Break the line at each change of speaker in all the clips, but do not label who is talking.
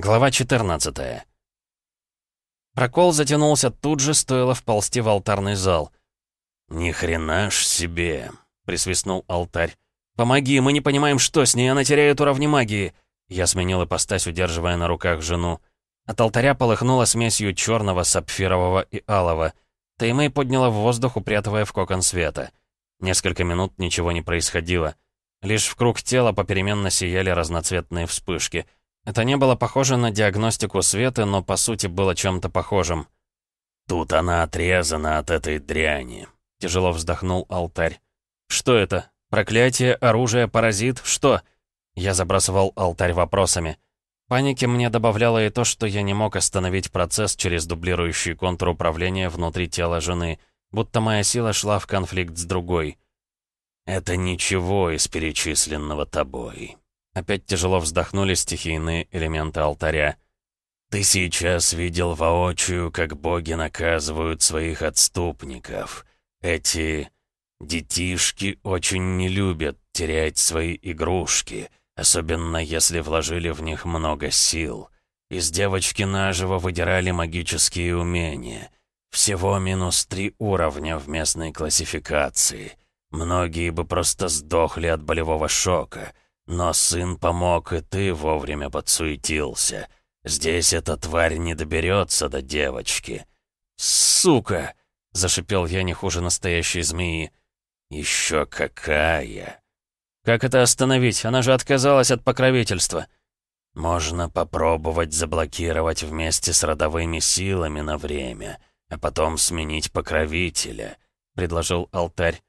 Глава 14 Прокол затянулся тут же, стоило вползти в алтарный зал. «Ни хрена ж себе!» — присвистнул алтарь. «Помоги, мы не понимаем, что с ней, она теряет уровни магии!» Я сменил ипостась, удерживая на руках жену. От алтаря полыхнуло смесью черного, сапфирового и алого. Таймэй подняла в воздух, упрятывая в кокон света. Несколько минут ничего не происходило. Лишь в круг тела попеременно сияли разноцветные вспышки. Это не было похоже на диагностику света, но по сути было чем-то похожим.
«Тут она отрезана от этой дряни», — тяжело вздохнул алтарь.
«Что это? Проклятие, оружие, паразит? Что?» Я забрасывал алтарь вопросами. Паники мне добавляло и то, что я не мог остановить процесс через дублирующий контур управления внутри тела жены, будто моя сила шла в конфликт с другой.
«Это ничего из перечисленного тобой».
Опять тяжело вздохнули стихийные элементы алтаря.
«Ты сейчас видел воочию, как боги наказывают своих отступников. Эти детишки очень не любят терять свои игрушки, особенно если вложили в них много сил. Из девочки наживо выдирали магические умения. Всего минус три уровня в местной классификации». Многие бы просто сдохли от болевого шока. Но сын помог, и ты вовремя подсуетился. Здесь эта тварь не доберется до девочки.
«Сука!» — зашипел я не хуже настоящей змеи.
«Еще какая!»
«Как это остановить? Она же отказалась от покровительства».
«Можно попробовать заблокировать вместе с родовыми силами на время, а потом сменить покровителя», — предложил алтарь.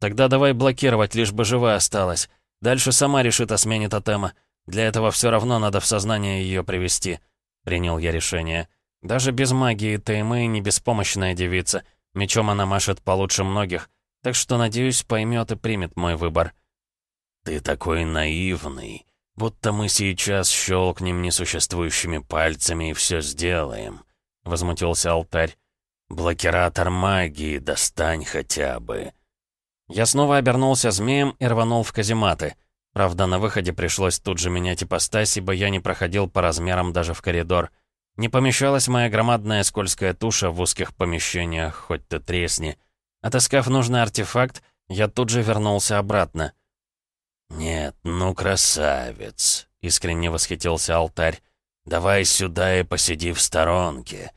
Тогда давай блокировать, лишь бы жива осталась. Дальше сама решит о смене тотема. Для этого все равно надо в сознание ее привести. Принял я решение. Даже без магии Таймэй не беспомощная девица. Мечом она машет получше многих. Так что, надеюсь, поймет и примет мой выбор.
«Ты такой наивный, будто мы сейчас щелкнем несуществующими пальцами и все сделаем», — возмутился алтарь. «Блокиратор магии достань хотя бы».
Я снова обернулся змеем и рванул в казематы. Правда, на выходе пришлось тут же менять ипостась, ибо я не проходил по размерам даже в коридор. Не помещалась моя громадная скользкая туша в узких помещениях, хоть ты тресни. Отыскав нужный артефакт, я тут же вернулся обратно.
«Нет, ну красавец!» — искренне восхитился алтарь. «Давай сюда и посиди в сторонке».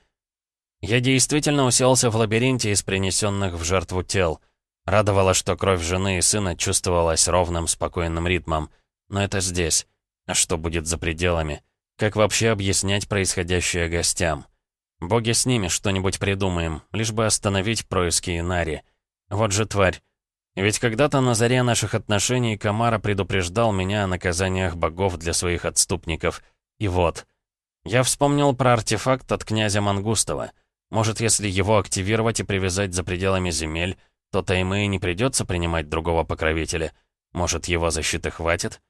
Я действительно уселся в лабиринте из принесенных в жертву тел — Радовало, что кровь жены и сына чувствовалась ровным, спокойным ритмом. Но это здесь. А что будет за пределами? Как вообще объяснять происходящее гостям? Боги с ними что-нибудь придумаем, лишь бы остановить происки Инари. Вот же тварь. Ведь когда-то на заре наших отношений Камара предупреждал меня о наказаниях богов для своих отступников. И вот. Я вспомнил про артефакт от князя Мангустова. Может, если его активировать и привязать за пределами земель, то Таймэй не придется принимать другого покровителя. Может, его защиты хватит?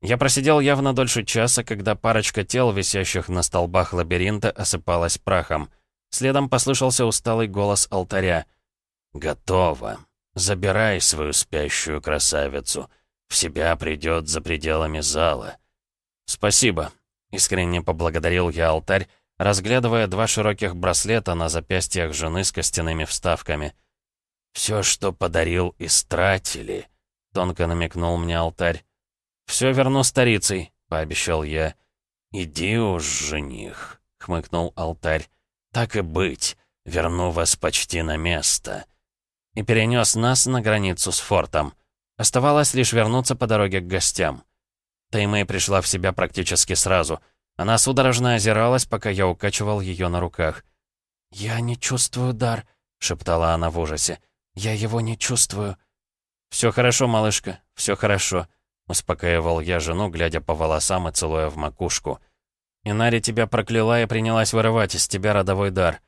Я просидел явно дольше часа, когда парочка тел, висящих на столбах лабиринта, осыпалась прахом. Следом послышался усталый голос алтаря.
«Готово. Забирай свою спящую красавицу. В себя придет за пределами зала».
«Спасибо», — искренне поблагодарил я алтарь, разглядывая два широких браслета на запястьях жены с костяными вставками —
«Все, что подарил, истратили», — тонко намекнул мне алтарь.
«Все верну старицей», — пообещал я.
«Иди уж, жених», — хмыкнул алтарь. «Так и быть, верну вас почти на место».
И перенес нас на границу с фортом. Оставалось лишь вернуться по дороге к гостям. Таймэй пришла в себя практически сразу. Она судорожно озиралась, пока я укачивал ее на руках.
«Я не чувствую дар», — шептала она в ужасе. «Я его не чувствую».
«Все хорошо, малышка, все хорошо», — успокаивал я жену, глядя по волосам и целуя в макушку. «Инари тебя прокляла и принялась вырывать из тебя родовой дар».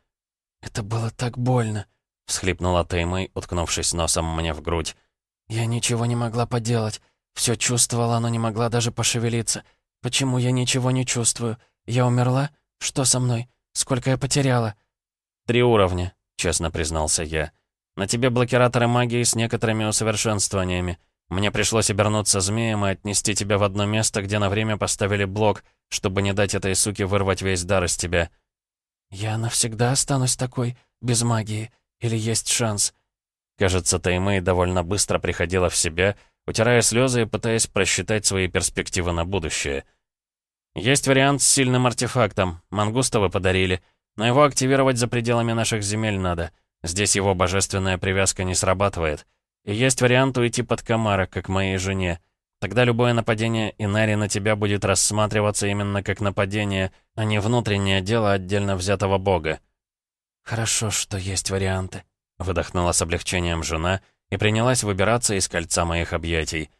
«Это было так больно», — всхлипнула
Теймэй, уткнувшись носом мне в грудь.
«Я ничего не могла поделать. Все чувствовала, но не могла даже пошевелиться. Почему я ничего не чувствую? Я умерла? Что со мной? Сколько я потеряла?»
«Три уровня», — честно признался я. На тебе блокираторы магии с некоторыми усовершенствованиями. Мне пришлось обернуться змеем и отнести тебя в одно место, где на время поставили блок, чтобы не дать этой суке вырвать весь дар из тебя».
«Я навсегда останусь такой, без магии, или есть шанс?»
Кажется, Таймэй довольно быстро приходила в себя, утирая слезы и пытаясь просчитать свои перспективы на будущее. «Есть вариант с сильным артефактом. Мангустова подарили. Но его активировать за пределами наших земель надо. Здесь его божественная привязка не срабатывает. И есть вариант уйти под Камара, как моей жене. Тогда любое нападение Инари на тебя будет рассматриваться именно как нападение, а не внутреннее дело отдельно взятого бога.
«Хорошо, что есть варианты», —
выдохнула с облегчением жена и принялась выбираться из кольца моих объятий.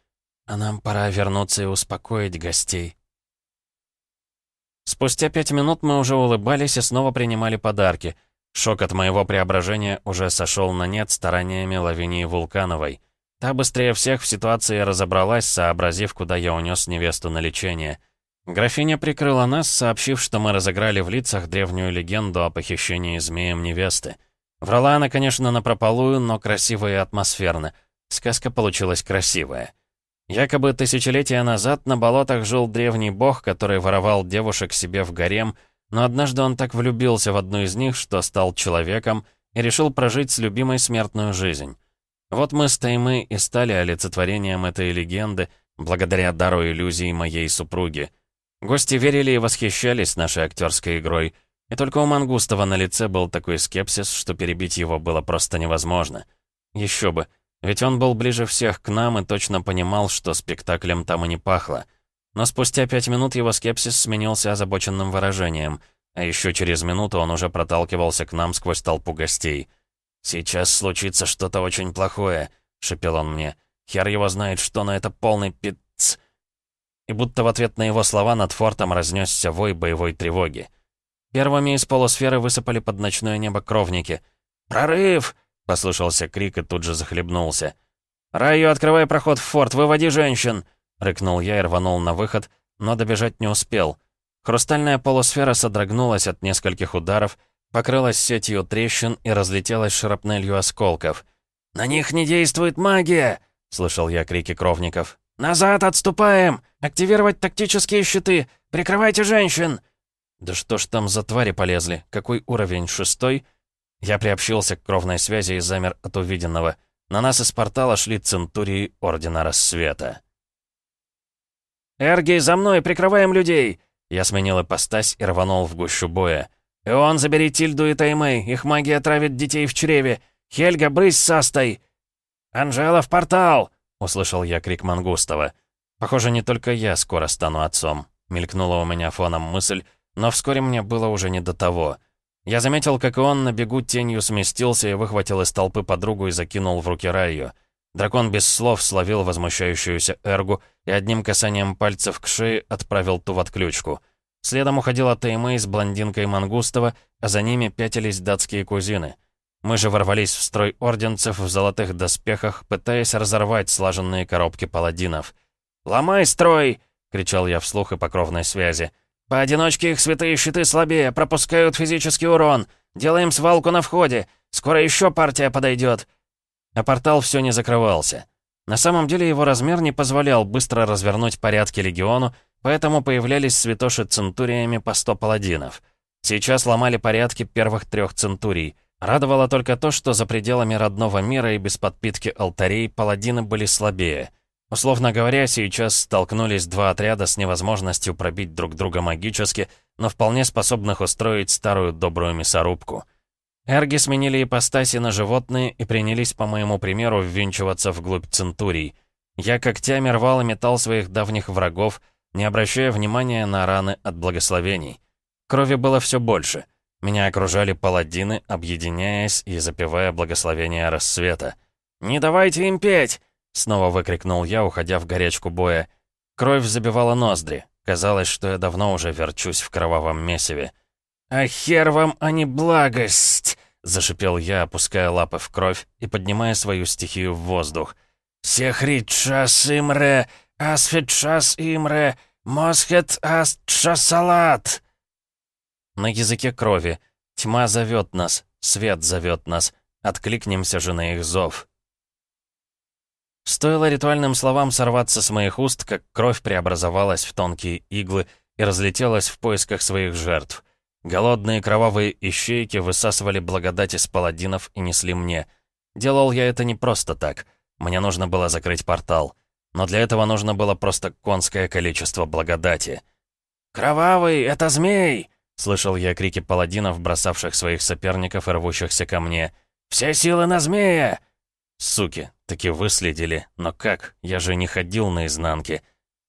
«А нам пора вернуться и успокоить гостей».
Спустя пять минут мы уже улыбались и снова принимали подарки. Шок от моего преображения уже сошел на нет стараниями Лавинии Вулкановой. Та быстрее всех в ситуации разобралась, сообразив, куда я унес невесту на лечение. Графиня прикрыла нас, сообщив, что мы разыграли в лицах древнюю легенду о похищении змеем невесты. Врала она, конечно, напропалую, но красиво и атмосферно. Сказка получилась красивая. Якобы тысячелетия назад на болотах жил древний бог, который воровал девушек себе в гарем, но однажды он так влюбился в одну из них, что стал человеком и решил прожить с любимой смертную жизнь. Вот мы с Таймы и стали олицетворением этой легенды, благодаря дару иллюзий моей супруги. Гости верили и восхищались нашей актерской игрой, и только у Мангустова на лице был такой скепсис, что перебить его было просто невозможно. Еще бы, ведь он был ближе всех к нам и точно понимал, что спектаклем там и не пахло. Но спустя пять минут его скепсис сменился озабоченным выражением, а еще через минуту он уже проталкивался к нам сквозь толпу гостей. «Сейчас случится что-то очень плохое», — шепел он мне. «Хер его знает, что, но это полный пиц...» И будто в ответ на его слова над фортом разнесся вой боевой тревоги. Первыми из полусферы высыпали под ночное небо кровники. «Прорыв!» — послышался крик и тут же захлебнулся. «Раю, открывай проход в форт, выводи женщин!» — рыкнул я и рванул на выход, но добежать не успел. Хрустальная полусфера содрогнулась от нескольких ударов, покрылась сетью трещин и разлетелась шрапнелью осколков. «На них не действует магия!» — слышал я крики кровников. «Назад отступаем! Активировать тактические щиты! Прикрывайте женщин!» «Да что ж там за твари полезли? Какой уровень? Шестой?» Я приобщился к кровной связи и замер от увиденного. На нас из портала шли центурии Ордена Рассвета. «Эргий, за мной! Прикрываем людей!» Я сменил ипостась и рванул в гущу боя. «Ион, забери Тильду и Таймэй! Их магия травит детей в чреве! Хельга, брысь с Астой!» «Анжела, в портал!» — услышал я крик Мангустова. «Похоже, не только я скоро стану отцом», — мелькнула у меня фоном мысль, но вскоре мне было уже не до того — я заметил, как и он на бегу тенью сместился и выхватил из толпы подругу и закинул в руки Райю. Дракон без слов словил возмущающуюся Эргу и одним касанием пальцев к шее отправил ту в отключку. Следом уходила Теймэй с блондинкой Мангустова, а за ними пятились датские кузины. Мы же ворвались в строй орденцев в золотых доспехах, пытаясь разорвать слаженные коробки паладинов. «Ломай строй!» — кричал я вслух и по кровной связи. Поодиночке их святые щиты слабее, пропускают физический урон. Делаем свалку на входе. Скоро еще партия подойдет. А портал все не закрывался. На самом деле его размер не позволял быстро развернуть порядки легиону, поэтому появлялись святоши центуриями по 100 паладинов. Сейчас ломали порядки первых трех центурий. Радовало только то, что за пределами родного мира и без подпитки алтарей паладины были слабее — Условно говоря, сейчас столкнулись два отряда с невозможностью пробить друг друга магически, но вполне способных устроить старую добрую мясорубку. Эрги сменили ипостаси на животные и принялись, по моему примеру, ввинчиваться вглубь центурий. Я когтями рвал и метал своих давних врагов, не обращая внимания на раны от благословений. Крови было все больше. Меня окружали паладины, объединяясь и запевая благословения рассвета. «Не давайте им петь!» Снова выкрикнул я, уходя в горячку боя. Кровь забивала ноздри. Казалось, что я давно уже верчусь в кровавом месиве. «А хер вам, а не благость!» — зашипел я, опуская лапы в кровь и поднимая свою стихию в воздух. «Сехрит час имре, асфит час имре, мосхет ас салат!» На языке крови. Тьма зовет нас, свет зовет нас. Откликнемся же на их зов. Стоило ритуальным словам сорваться с моих уст, как кровь преобразовалась в тонкие иглы и разлетелась в поисках своих жертв. Голодные кровавые ищейки высасывали благодать из паладинов и несли мне. Делал я это не просто так. Мне нужно было закрыть портал. Но для этого нужно было просто конское количество благодати. «Кровавый, это змей!» — слышал я крики паладинов, бросавших своих соперников и рвущихся ко мне. «Все силы на змея!» Суки, таки выследили. Но как? Я же не ходил наизнанке.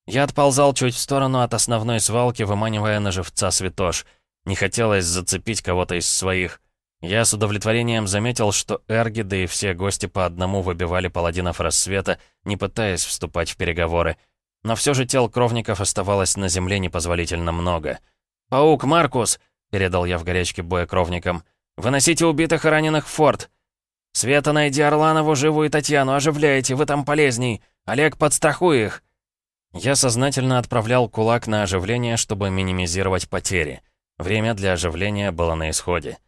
Я отползал чуть в сторону от основной свалки, выманивая на живца святош. Не хотелось зацепить кого-то из своих. Я с удовлетворением заметил, что Эрги, да и все гости по одному выбивали паладинов рассвета, не пытаясь вступать в переговоры. Но все же тел кровников оставалось на земле непозволительно много. «Паук, Маркус!» — передал я в горячке боя кровникам. «Выносите убитых и раненых в форт!» «Света, найди Орланову, Живу и Татьяну, оживляйте, вы там полезней! Олег, подстрахуй их!» Я сознательно отправлял кулак на оживление, чтобы минимизировать потери. Время для оживления было на исходе.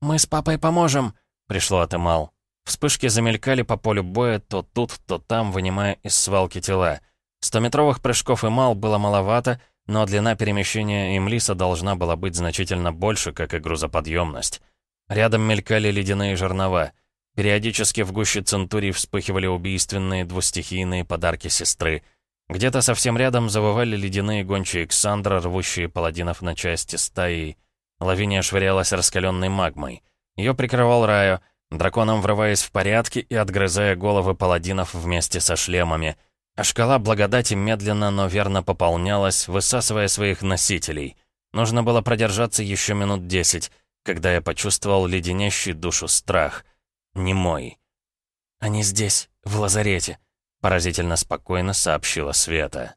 «Мы с папой поможем», — пришло от Эмал.
Вспышки замелькали по полю боя то тут, то там, вынимая из свалки тела. Стометровых прыжков Эмал было маловато, но длина перемещения Имлиса должна была быть значительно больше, как и грузоподъемность. Рядом мелькали ледяные жернова. Периодически в гуще Центурий вспыхивали убийственные двустихийные подарки сестры — где-то совсем рядом завывали ледяные гончие Ксандра, рвущие паладинов на части стаи. Лавиния швырялась раскаленной магмой. Ее прикрывал Райо, драконом врываясь в порядке и отгрызая головы паладинов вместе со шлемами. А шкала благодати медленно, но верно пополнялась, высасывая своих носителей. Нужно было продержаться еще минут десять, когда я почувствовал леденящий душу страх. Не мой.
«Они здесь, в лазарете», Поразительно спокойно сообщила Света.